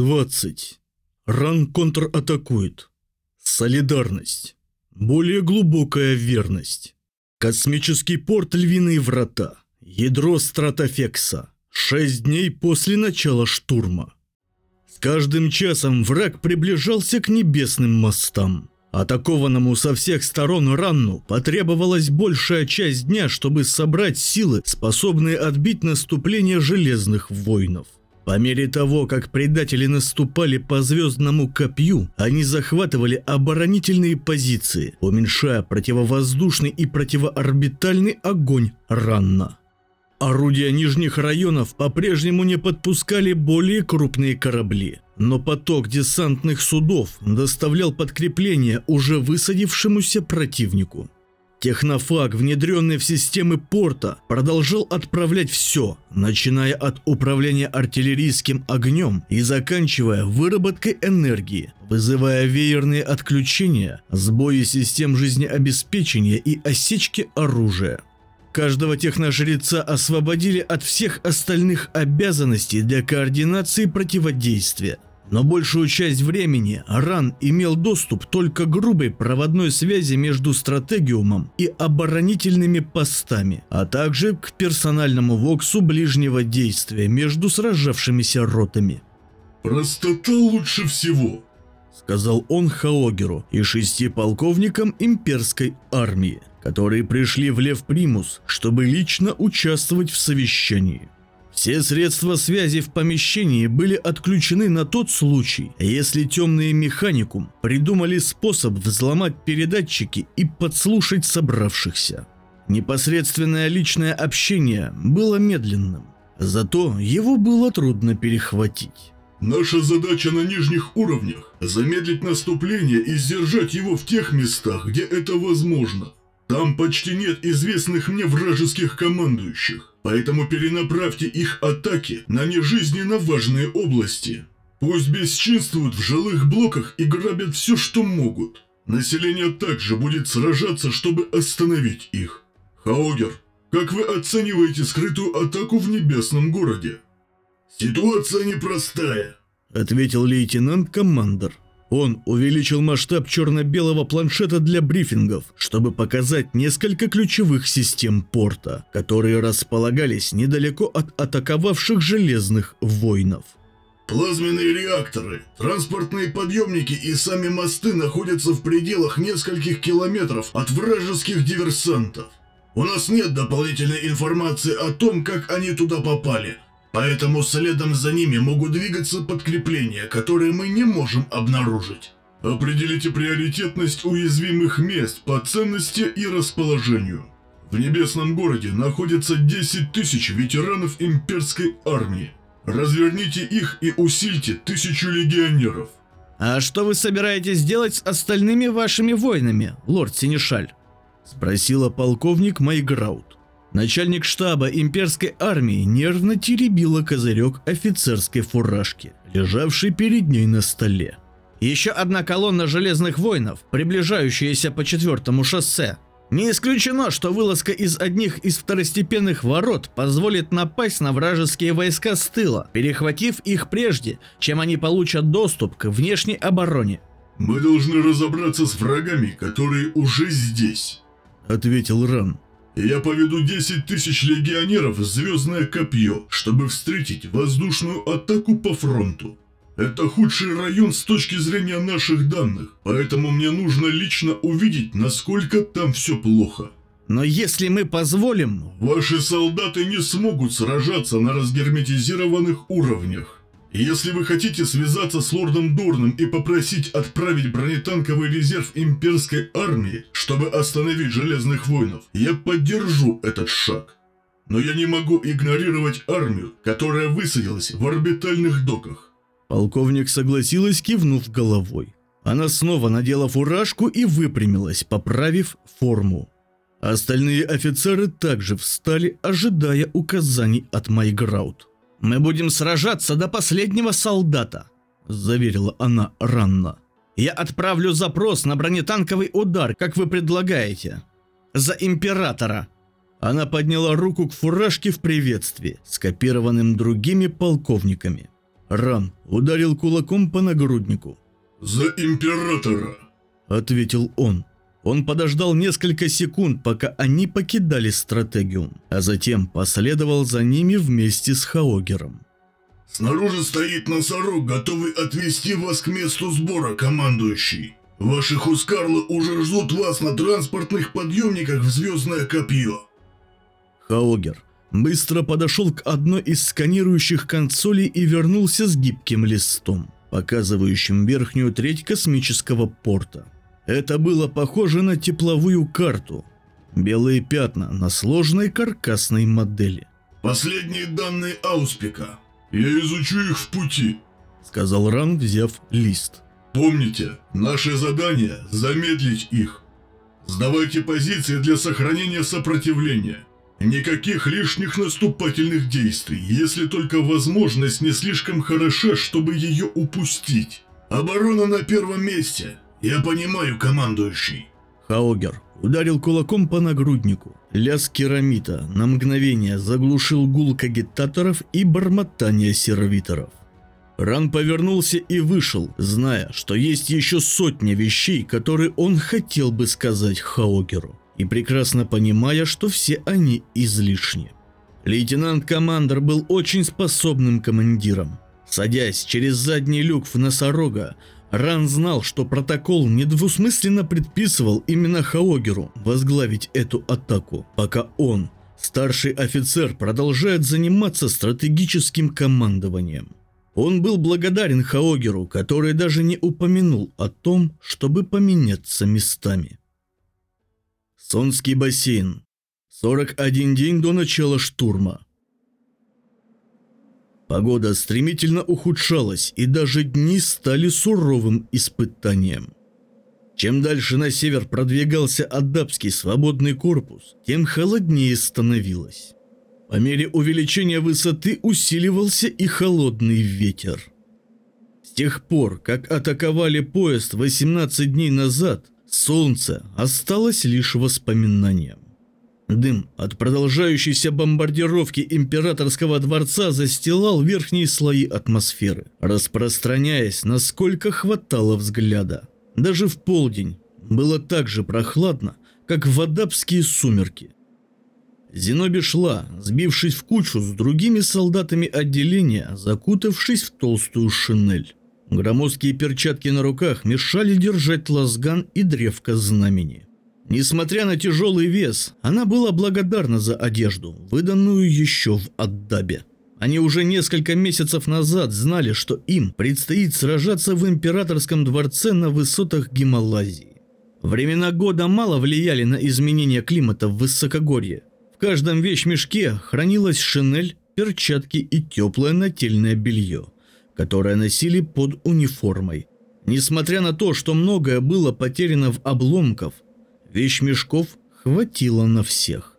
20. Ран контратакует. Солидарность. Более глубокая верность. Космический порт Львиные врата. Ядро стратофекса. Шесть дней после начала штурма. С каждым часом враг приближался к небесным мостам. Атакованному со всех сторон Ранну потребовалась большая часть дня, чтобы собрать силы, способные отбить наступление железных воинов. По мере того, как предатели наступали по звездному копью, они захватывали оборонительные позиции, уменьшая противовоздушный и противоорбитальный огонь Ранна. Орудия нижних районов по-прежнему не подпускали более крупные корабли, но поток десантных судов доставлял подкрепление уже высадившемуся противнику. Технофаг, внедренный в системы порта, продолжал отправлять все, начиная от управления артиллерийским огнем и заканчивая выработкой энергии, вызывая веерные отключения, сбои систем жизнеобеспечения и осечки оружия. Каждого техножреца освободили от всех остальных обязанностей для координации противодействия. Но большую часть времени Ран имел доступ только к грубой проводной связи между стратегиумом и оборонительными постами, а также к персональному воксу ближнего действия между сражавшимися ротами. «Простота лучше всего», — сказал он Хаогеру и шести полковникам имперской армии которые пришли в Лев Примус, чтобы лично участвовать в совещании. Все средства связи в помещении были отключены на тот случай, если темные механикум придумали способ взломать передатчики и подслушать собравшихся. Непосредственное личное общение было медленным, зато его было трудно перехватить. Наша задача на нижних уровнях – замедлить наступление и сдержать его в тех местах, где это возможно – там почти нет известных мне вражеских командующих, поэтому перенаправьте их атаки на нежизненно важные области. Пусть бесчинствуют в жилых блоках и грабят все, что могут. Население также будет сражаться, чтобы остановить их. Хаогер, как вы оцениваете скрытую атаку в небесном городе? Ситуация непростая, ответил лейтенант-командор. Он увеличил масштаб черно-белого планшета для брифингов, чтобы показать несколько ключевых систем порта, которые располагались недалеко от атаковавших железных воинов. Плазменные реакторы, транспортные подъемники и сами мосты находятся в пределах нескольких километров от вражеских диверсантов. У нас нет дополнительной информации о том, как они туда попали – Поэтому следом за ними могут двигаться подкрепления, которые мы не можем обнаружить. Определите приоритетность уязвимых мест по ценности и расположению. В небесном городе находится 10 тысяч ветеранов имперской армии. Разверните их и усильте тысячу легионеров. «А что вы собираетесь делать с остальными вашими воинами, лорд Синишаль?» – спросила полковник Майграут. Начальник штаба имперской армии нервно теребила козырек офицерской фуражки, лежавшей перед ней на столе. Еще одна колонна железных воинов, приближающаяся по четвертому шоссе. Не исключено, что вылазка из одних из второстепенных ворот позволит напасть на вражеские войска с тыла, перехватив их прежде, чем они получат доступ к внешней обороне. «Мы должны разобраться с врагами, которые уже здесь», — ответил Ран. Я поведу 10 тысяч легионеров в Звездное Копье, чтобы встретить воздушную атаку по фронту. Это худший район с точки зрения наших данных, поэтому мне нужно лично увидеть, насколько там все плохо. Но если мы позволим... Ваши солдаты не смогут сражаться на разгерметизированных уровнях. Если вы хотите связаться с лордом Дорном и попросить отправить бронетанковый резерв имперской армии, чтобы остановить Железных Воинов, я поддержу этот шаг. Но я не могу игнорировать армию, которая высадилась в орбитальных доках. Полковник согласилась, кивнув головой. Она снова надела фуражку и выпрямилась, поправив форму. Остальные офицеры также встали, ожидая указаний от Майграут. «Мы будем сражаться до последнего солдата», – заверила она ранно. «Я отправлю запрос на бронетанковый удар, как вы предлагаете. За императора». Она подняла руку к фуражке в приветствии, скопированным другими полковниками. Ран ударил кулаком по нагруднику. «За императора!» – ответил он. Он подождал несколько секунд, пока они покидали стратегиум, а затем последовал за ними вместе с Хаогером. «Снаружи стоит носорог, готовый отвезти вас к месту сбора, командующий. Ваши хускарлы уже ждут вас на транспортных подъемниках в Звездное Копье». Хаогер быстро подошел к одной из сканирующих консолей и вернулся с гибким листом, показывающим верхнюю треть космического порта. Это было похоже на тепловую карту. Белые пятна на сложной каркасной модели. «Последние данные Ауспика. «Я изучу их в пути», — сказал Ран, взяв лист. «Помните, наше задание – замедлить их. Сдавайте позиции для сохранения сопротивления. Никаких лишних наступательных действий, если только возможность не слишком хороша, чтобы ее упустить. Оборона на первом месте. Я понимаю, командующий. Хаогер ударил кулаком по нагруднику. Лязг керамита на мгновение заглушил гул кагитаторов и бормотание сервиторов. Ран повернулся и вышел, зная, что есть еще сотня вещей, которые он хотел бы сказать Хаогеру и прекрасно понимая, что все они излишни. Лейтенант-командер был очень способным командиром. Садясь через задний люк в носорога, Ран знал, что протокол недвусмысленно предписывал именно Хаогеру возглавить эту атаку, пока он, старший офицер, продолжает заниматься стратегическим командованием. Он был благодарен Хаогеру, который даже не упомянул о том, чтобы поменяться местами. Сонский бассейн. 41 день до начала штурма. Погода стремительно ухудшалась, и даже дни стали суровым испытанием. Чем дальше на север продвигался Адапский свободный корпус, тем холоднее становилось. По мере увеличения высоты усиливался и холодный ветер. С тех пор, как атаковали поезд 18 дней назад, Солнце осталось лишь воспоминанием. Дым от продолжающейся бомбардировки императорского дворца застилал верхние слои атмосферы, распространяясь, насколько хватало взгляда. Даже в полдень было так же прохладно, как в адапские сумерки. Зиноби шла, сбившись в кучу с другими солдатами отделения, закутавшись в толстую шинель. Громоздкие перчатки на руках мешали держать лазган и древко знамени. Несмотря на тяжелый вес, она была благодарна за одежду, выданную еще в Аддабе. Они уже несколько месяцев назад знали, что им предстоит сражаться в императорском дворце на высотах Гималазии. Времена года мало влияли на изменение климата в высокогорье. В каждом вещмешке хранилась шинель, перчатки и теплое нательное белье – которое носили под униформой. Несмотря на то, что многое было потеряно в обломков, вещмешков хватило на всех.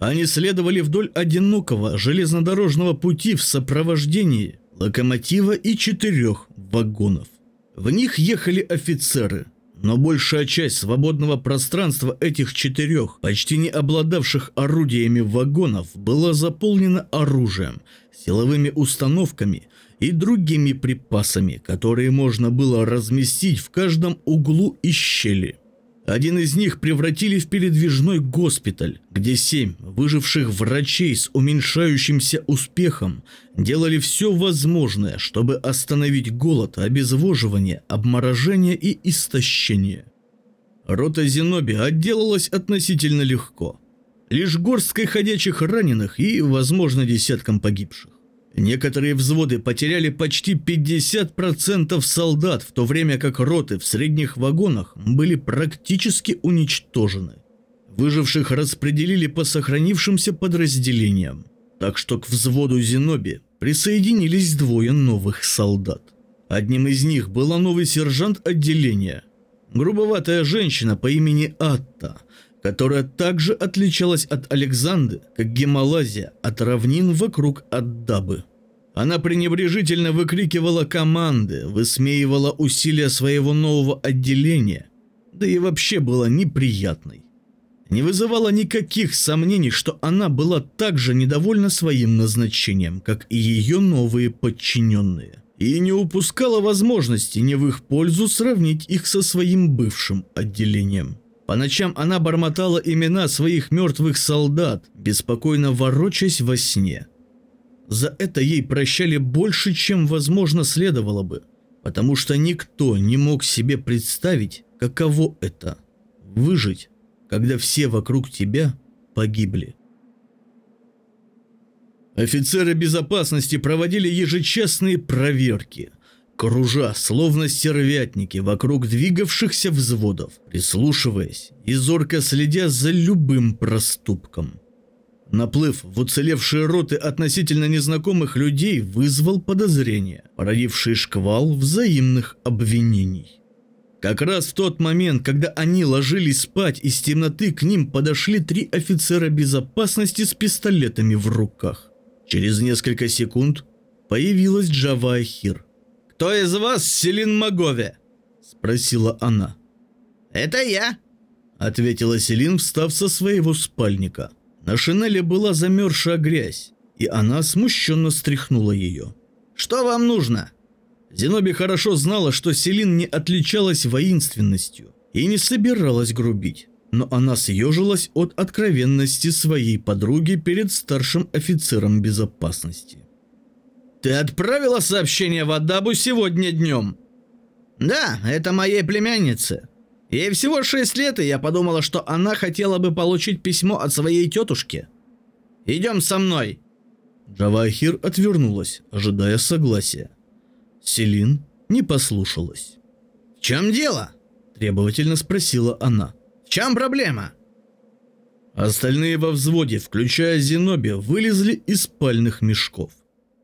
Они следовали вдоль одинокого железнодорожного пути в сопровождении локомотива и четырех вагонов. В них ехали офицеры, но большая часть свободного пространства этих четырех, почти не обладавших орудиями вагонов, была заполнена оружием, силовыми установками и другими припасами, которые можно было разместить в каждом углу и щели. Один из них превратили в передвижной госпиталь, где семь выживших врачей с уменьшающимся успехом делали все возможное, чтобы остановить голод, обезвоживание, обморожение и истощение. Рота Зеноби отделалась относительно легко. Лишь горсткой ходячих раненых и, возможно, десятком погибших. Некоторые взводы потеряли почти 50% солдат, в то время как роты в средних вагонах были практически уничтожены. Выживших распределили по сохранившимся подразделениям, так что к взводу Зеноби присоединились двое новых солдат. Одним из них была новый сержант отделения, грубоватая женщина по имени Атта, которая также отличалась от Александры, как Гималазия, от равнин вокруг Аддабы. Она пренебрежительно выкрикивала команды, высмеивала усилия своего нового отделения, да и вообще была неприятной. Не вызывало никаких сомнений, что она была также недовольна своим назначением, как и ее новые подчиненные. и не упускала возможности не в их пользу сравнить их со своим бывшим отделением. По ночам она бормотала имена своих мертвых солдат, беспокойно ворочаясь во сне. За это ей прощали больше, чем возможно следовало бы, потому что никто не мог себе представить, каково это – выжить, когда все вокруг тебя погибли. Офицеры безопасности проводили ежечасные проверки, кружа, словно стервятники, вокруг двигавшихся взводов, прислушиваясь и зорко следя за любым проступком. Наплыв в уцелевшие роты относительно незнакомых людей вызвал подозрения, породившие шквал взаимных обвинений. Как раз в тот момент, когда они ложились спать, из темноты к ним подошли три офицера безопасности с пистолетами в руках. Через несколько секунд появилась Джава Хир. «Кто из вас Селин Магове?» – спросила она. «Это я», – ответила Селин, встав со своего спальника. На шинели была замерзшая грязь, и она смущенно стряхнула ее. «Что вам нужно?» Зеноби хорошо знала, что Селин не отличалась воинственностью и не собиралась грубить, но она съежилась от откровенности своей подруги перед старшим офицером безопасности. «Ты отправила сообщение в Адабу сегодня днем?» «Да, это моей племяннице. Ей всего шесть лет, и я подумала, что она хотела бы получить письмо от своей тетушки. Идем со мной!» Джавахир отвернулась, ожидая согласия. Селин не послушалась. «В чем дело?» – требовательно спросила она. «В чем проблема?» Остальные во взводе, включая Зеноби, вылезли из спальных мешков.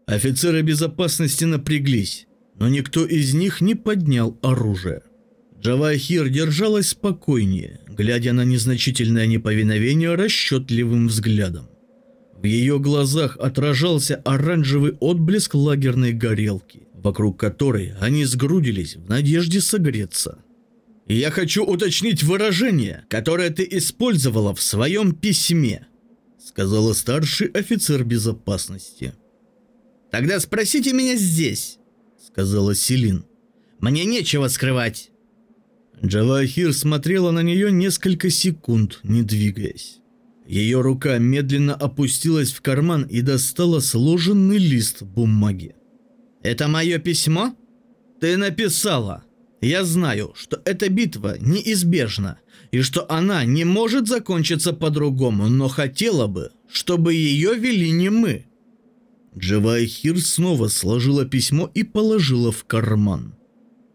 Офицеры безопасности напряглись, но никто из них не поднял оружие. Джавахир держалась спокойнее, глядя на незначительное неповиновение расчетливым взглядом. В ее глазах отражался оранжевый отблеск лагерной горелки, вокруг которой они сгрудились в надежде согреться. «Я хочу уточнить выражение, которое ты использовала в своем письме», сказала старший офицер безопасности. «Тогда спросите меня здесь», сказала Селин. «Мне нечего скрывать». Джавахир смотрела на нее несколько секунд, не двигаясь. Ее рука медленно опустилась в карман и достала сложенный лист бумаги. «Это мое письмо?» «Ты написала. Я знаю, что эта битва неизбежна, и что она не может закончиться по-другому, но хотела бы, чтобы ее вели не мы». Джавайхир снова сложила письмо и положила в карман.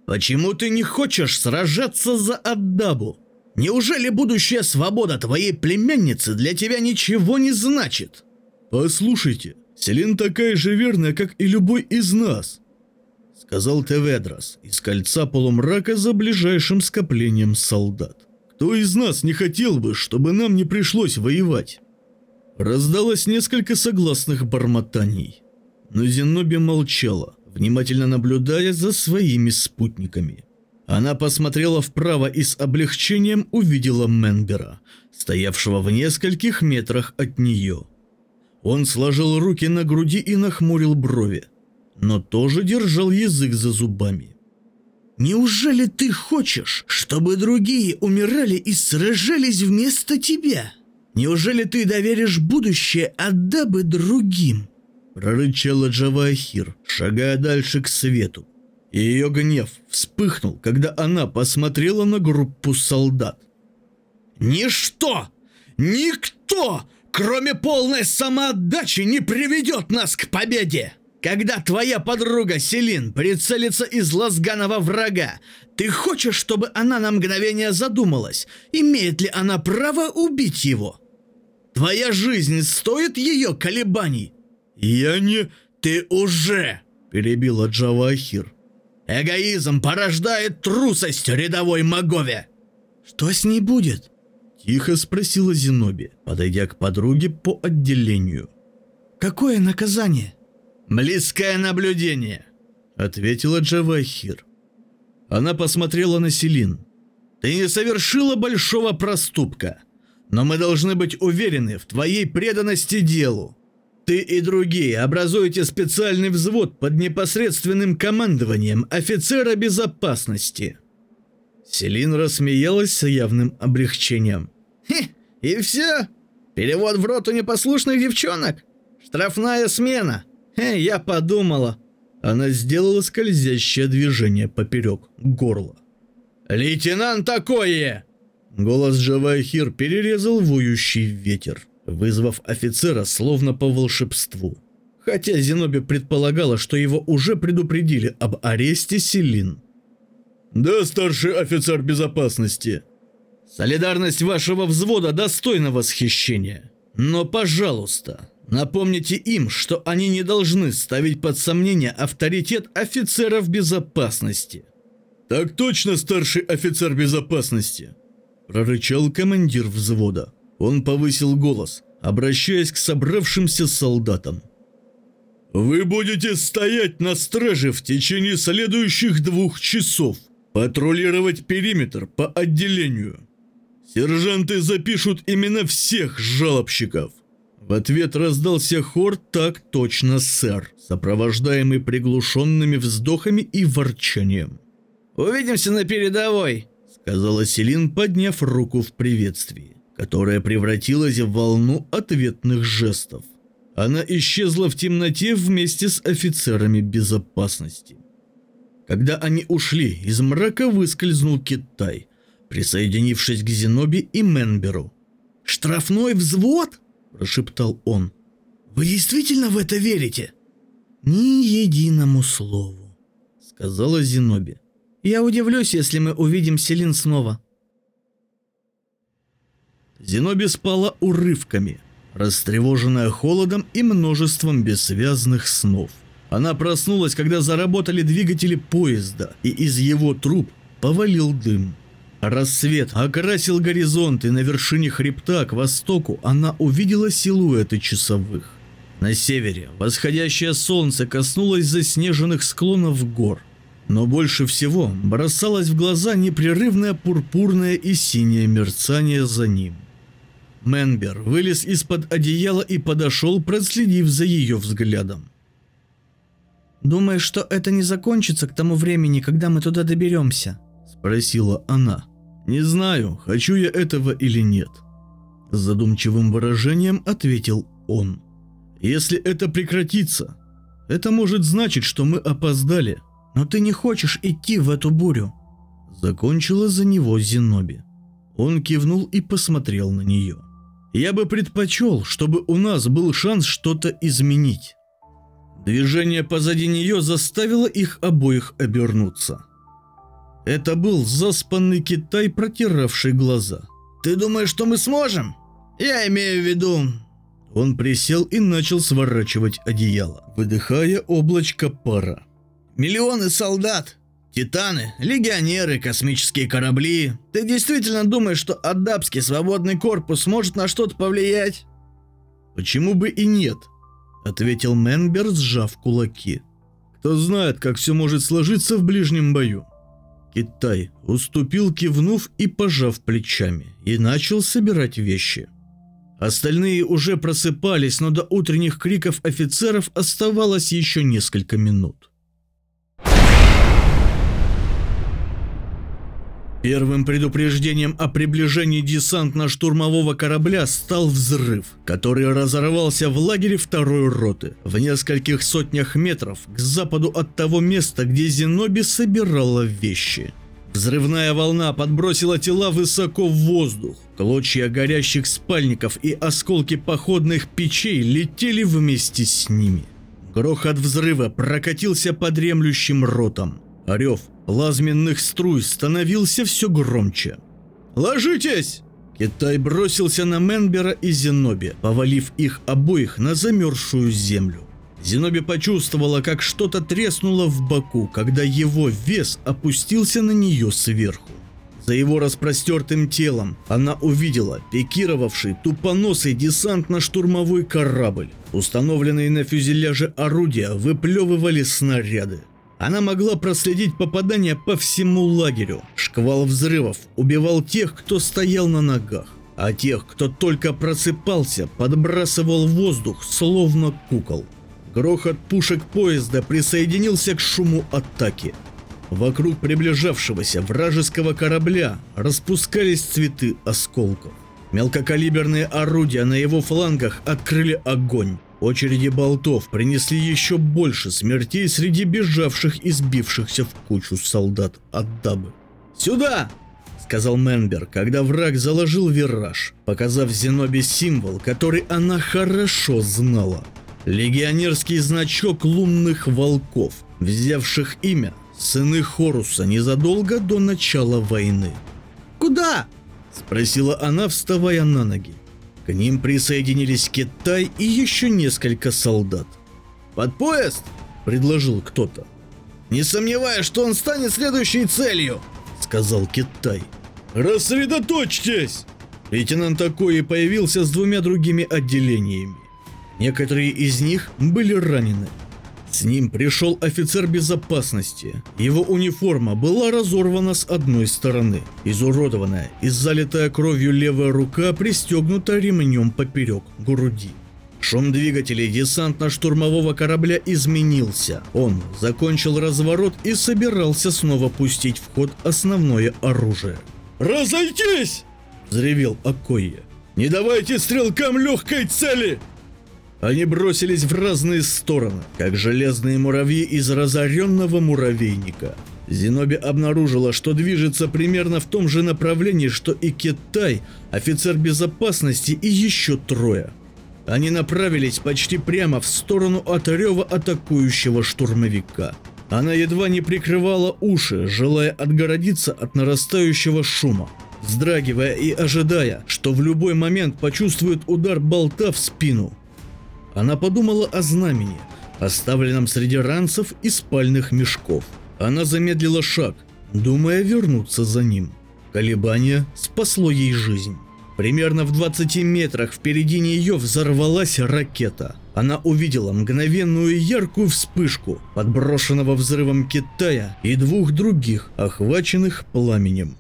«Почему ты не хочешь сражаться за Аддабу? Неужели будущая свобода твоей племянницы для тебя ничего не значит?» «Послушайте, Селин такая же верная, как и любой из нас», — сказал Теведрос из кольца полумрака за ближайшим скоплением солдат. «Кто из нас не хотел бы, чтобы нам не пришлось воевать?» Раздалось несколько согласных бормотаний, но Зеноби молчала, внимательно наблюдая за своими спутниками. Она посмотрела вправо и с облегчением увидела Менбера, стоявшего в нескольких метрах от нее. Он сложил руки на груди и нахмурил брови, но тоже держал язык за зубами. «Неужели ты хочешь, чтобы другие умирали и сражались вместо тебя? Неужели ты доверишь будущее Аддабы другим?» Прорычала Джавахир, шагая дальше к свету. И ее гнев вспыхнул, когда она посмотрела на группу солдат. «Ничто! Никто, кроме полной самоотдачи, не приведет нас к победе! Когда твоя подруга Селин прицелится из лазганова врага, ты хочешь, чтобы она на мгновение задумалась, имеет ли она право убить его? Твоя жизнь стоит ее колебаний?» «Я не... Ты уже!» – перебила Джавахир. «Эгоизм порождает трусость рядовой Магове!» «Что с ней будет?» – тихо спросила Зиноби, подойдя к подруге по отделению. «Какое наказание?» «Близкое наблюдение», – ответила Джавахир. Она посмотрела на Селин. «Ты не совершила большого проступка, но мы должны быть уверены в твоей преданности делу. Ты и другие образуете специальный взвод под непосредственным командованием офицера безопасности». Селин рассмеялась с явным облегчением. «Хе, и все? Перевод в роту непослушных девчонок? Штрафная смена? Хе, я подумала». Она сделала скользящее движение поперек горла. «Лейтенант такое!» Голос Джавахир перерезал воющий ветер, вызвав офицера словно по волшебству. Хотя Зеноби предполагала, что его уже предупредили об аресте Селин. «Да, старший офицер безопасности!» «Солидарность вашего взвода достойна восхищения. Но, пожалуйста, напомните им, что они не должны ставить под сомнение авторитет офицеров безопасности». «Так точно, старший офицер безопасности!» Прорычал командир взвода. Он повысил голос, обращаясь к собравшимся солдатам. «Вы будете стоять на страже в течение следующих двух часов, патрулировать периметр по отделению. Сержанты запишут имена всех жалобщиков». В ответ раздался хор «Так точно, сэр», сопровождаемый приглушенными вздохами и ворчанием. «Увидимся на передовой», — сказала Селин, подняв руку в приветствии, которая превратилась в волну ответных жестов. Она исчезла в темноте вместе с офицерами безопасности. Когда они ушли, из мрака выскользнул Китай, присоединившись к Зенобе и Менберу. «Штрафной взвод?» – прошептал он. «Вы действительно в это верите?» «Ни единому слову», – сказала Зеноби. Я удивлюсь, если мы увидим Селин снова. Зеноби спала урывками, растревоженная холодом и множеством бессвязных снов. Она проснулась, когда заработали двигатели поезда, и из его труб повалил дым. Рассвет окрасил горизонт, и на вершине хребта к востоку она увидела силуэты часовых. На севере восходящее солнце коснулось заснеженных склонов гор – но больше всего бросалось в глаза непрерывное пурпурное и синее мерцание за ним. Менбер вылез из-под одеяла и подошел, проследив за ее взглядом. «Думаешь, что это не закончится к тому времени, когда мы туда доберемся?» – спросила она. «Не знаю, хочу я этого или нет». С задумчивым выражением ответил он. «Если это прекратится, это может значить, что мы опоздали». Но ты не хочешь идти в эту бурю. Закончила за него Зеноби. Он кивнул и посмотрел на нее. Я бы предпочел, чтобы у нас был шанс что-то изменить. Движение позади нее заставило их обоих обернуться. Это был заспанный Китай, протиравший глаза. «Ты думаешь, что мы сможем? Я имею в виду...» Он присел и начал сворачивать одеяло, выдыхая облачко пара. Миллионы солдат, титаны, легионеры, космические корабли. Ты действительно думаешь, что Аддабский свободный корпус может на что-то повлиять? Почему бы и нет? Ответил Менбер, сжав кулаки. Кто знает, как все может сложиться в ближнем бою. Китай уступил, кивнув и пожав плечами, и начал собирать вещи. Остальные уже просыпались, но до утренних криков офицеров оставалось еще несколько минут. Первым предупреждением о приближении десантно-штурмового корабля стал взрыв, который разорвался в лагере второй роты, в нескольких сотнях метров к западу от того места, где Зеноби собирала вещи. Взрывная волна подбросила тела высоко в воздух. Клочья горящих спальников и осколки походных печей летели вместе с ними. Грохот взрыва прокатился по дремлющим ротам. Орев плазменных струй становился все громче. «Ложитесь!» Китай бросился на Менбера и Зеноби, повалив их обоих на замерзшую землю. Зеноби почувствовала, как что-то треснуло в боку, когда его вес опустился на нее сверху. За его распростертым телом она увидела пикировавший тупоносый десантно-штурмовой корабль. Установленные на фюзеляже орудия выплевывали снаряды. Она могла проследить попадания по всему лагерю. Шквал взрывов убивал тех, кто стоял на ногах. а тех, кто только просыпался, подбрасывал воздух, словно кукол. Грохот пушек поезда присоединился к шуму атаки. Вокруг приближавшегося вражеского корабля распускались цветы осколков. Мелкокалиберные орудия на его флангах открыли огонь. Очереди болтов принесли еще больше смертей среди бежавших и сбившихся в кучу солдат от Дабы. «Сюда!» — сказал Менбер, когда враг заложил вираж, показав Зенобе символ, который она хорошо знала. Легионерский значок лунных волков, взявших имя сыны Хоруса незадолго до начала войны. «Куда?» – спросила она, вставая на ноги. К ним присоединились Китай и еще несколько солдат. «Под поезд?» – предложил кто-то. «Не сомневаюсь, что он станет следующей целью», – сказал Китай. «Рассредоточьтесь!» Лейтенант Акои появился с двумя другими отделениями. Некоторые из них были ранены. С ним пришел офицер безопасности. Его униформа была разорвана с одной стороны. Изуродованная и залитая кровью левая рука пристегнута ремнем поперек груди. Шум двигателей десантно-штурмового корабля изменился. Он закончил разворот и собирался снова пустить в ход основное оружие. «Разойтись!» – взревел Акойя. «Не давайте стрелкам легкой цели!» Они бросились в разные стороны, как железные муравьи из разоренного муравейника. Зиноби обнаружила, что движется примерно в том же направлении, что и Китай, офицер безопасности и еще трое. Они направились почти прямо в сторону от рева атакующего штурмовика. Она едва не прикрывала уши, желая отгородиться от нарастающего шума, вздрагивая и ожидая, что в любой момент почувствует удар болта в спину – она подумала о знамени, оставленном среди ранцев и спальных мешков. Она замедлила шаг, думая вернуться за ним. Колебание спасло ей жизнь. Примерно в 20 метрах впереди нее взорвалась ракета. Она увидела мгновенную яркую вспышку подброшенного взрывом Китая и двух других, охваченных пламенем.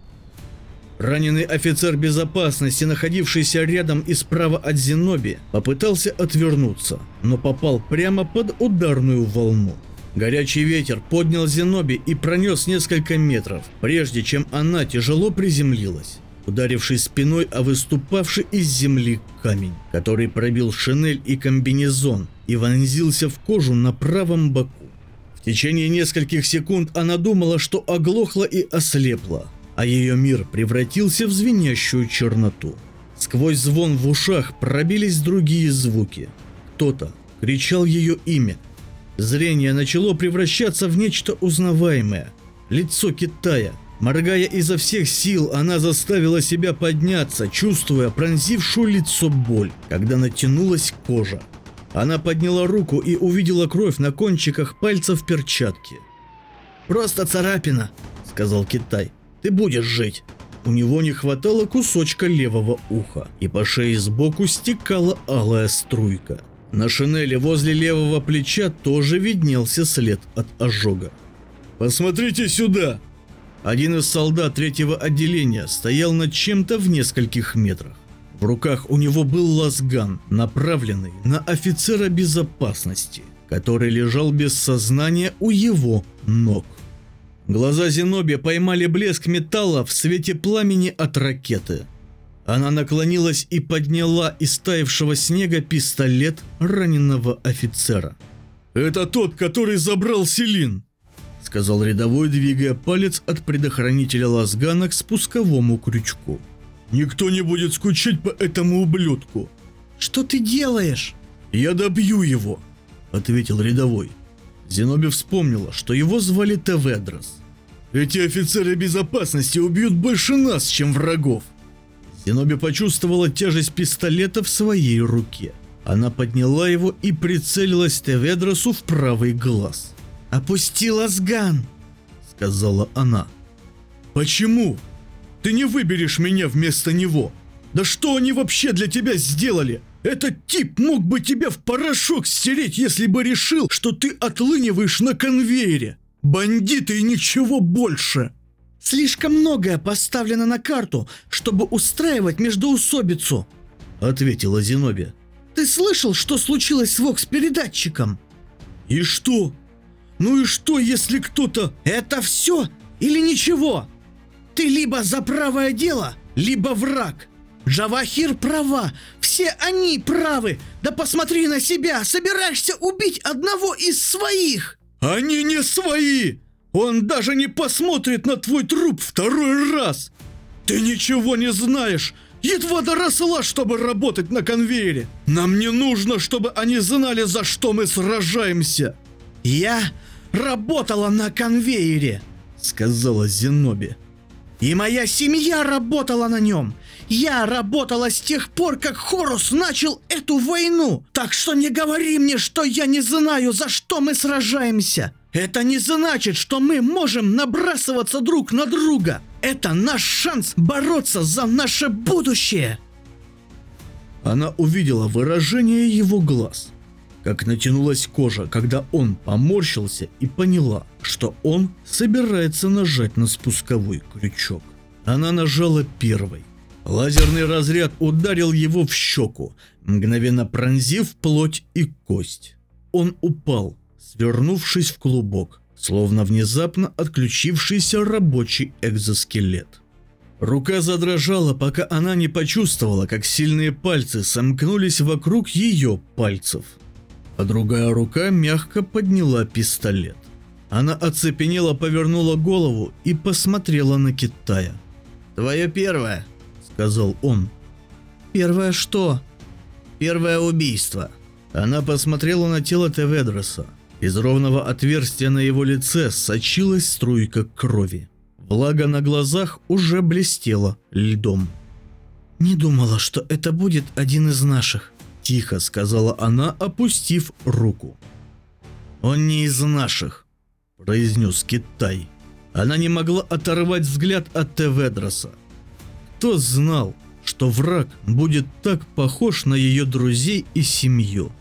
Раненый офицер безопасности, находившийся рядом и справа от Зеноби, попытался отвернуться, но попал прямо под ударную волну. Горячий ветер поднял Зеноби и пронес несколько метров, прежде чем она тяжело приземлилась, ударившись спиной о выступавший из земли камень, который пробил шинель и комбинезон и вонзился в кожу на правом боку. В течение нескольких секунд она думала, что оглохла и ослепла, а ее мир превратился в звенящую черноту. Сквозь звон в ушах пробились другие звуки. Кто-то кричал ее имя. Зрение начало превращаться в нечто узнаваемое. Лицо Китая. Моргая изо всех сил, она заставила себя подняться, чувствуя пронзившую лицо боль, когда натянулась кожа. Она подняла руку и увидела кровь на кончиках пальцев перчатки. «Просто царапина», — сказал Китай. Ты будешь жить. У него не хватало кусочка левого уха, и по шее сбоку стекала алая струйка. На шинели возле левого плеча тоже виднелся след от ожога. «Посмотрите сюда!» Один из солдат третьего отделения стоял над чем-то в нескольких метрах. В руках у него был лазган, направленный на офицера безопасности, который лежал без сознания у его ног. Глаза Зеноби поймали блеск металла в свете пламени от ракеты. Она наклонилась и подняла из таявшего снега пистолет раненого офицера. «Это тот, который забрал Селин», — сказал рядовой, двигая палец от предохранителя лазгана к спусковому крючку. «Никто не будет скучать по этому ублюдку». «Что ты делаешь?» «Я добью его», — ответил рядовой. Зеноби вспомнила, что его звали Теведрос. Эти офицеры безопасности убьют больше нас, чем врагов. Зеноби почувствовала тяжесть пистолета в своей руке. Она подняла его и прицелилась Теведросу в правый глаз. «Опусти лазган!» — сказала она. «Почему? Ты не выберешь меня вместо него? Да что они вообще для тебя сделали? Этот тип мог бы тебя в порошок стереть, если бы решил, что ты отлыниваешь на конвейере. Бандиты и ничего больше!» Слишком многое поставлено на карту, чтобы устраивать междоусобицу, ответила Зенобия. Ты слышал, что случилось с Вокс-передатчиком? И что? Ну и что, если кто-то... Это все или ничего? Ты либо за правое дело, либо враг. Джавахир права, все они правы. Да посмотри на себя, собираешься убить одного из своих. Они не свои! Он даже не посмотрит на твой труп второй раз! Ты ничего не знаешь! Едва доросла, чтобы работать на конвейере! Нам не нужно, чтобы они знали, за что мы сражаемся!» «Я работала на конвейере», — сказала Зеноби. «И моя семья работала на нем. Я работала с тех пор, как Хорус начал эту войну. Так что не говори мне, что я не знаю, за что мы сражаемся. Это не значит, что мы можем набрасываться друг на друга. Это наш шанс бороться за наше будущее. Она увидела выражение его глаз, как натянулась кожа, когда он поморщился и поняла, что он собирается нажать на спусковой крючок. Она нажала первой. Лазерный разряд ударил его в щеку, мгновенно пронзив плоть и кость. Он упал, свернувшись в клубок, словно внезапно отключившийся рабочий экзоскелет. Рука задрожала, пока она не почувствовала, как сильные пальцы сомкнулись вокруг ее пальцев. А другая рука мягко подняла пистолет. Она оцепенела, повернула голову и посмотрела на Китая. «Твое первое», — сказал он. «Первое что?» «Первое убийство». Она посмотрела на тело Теведроса. Из ровного отверстия на его лице сочилась струйка крови. Влага на глазах уже блестела льдом. «Не думала, что это будет один из наших», – тихо сказала она, опустив руку. «Он не из наших», – произнес Китай. Она не могла оторвать взгляд от Теведроса. Кто знал, что враг будет так похож на ее друзей и семью –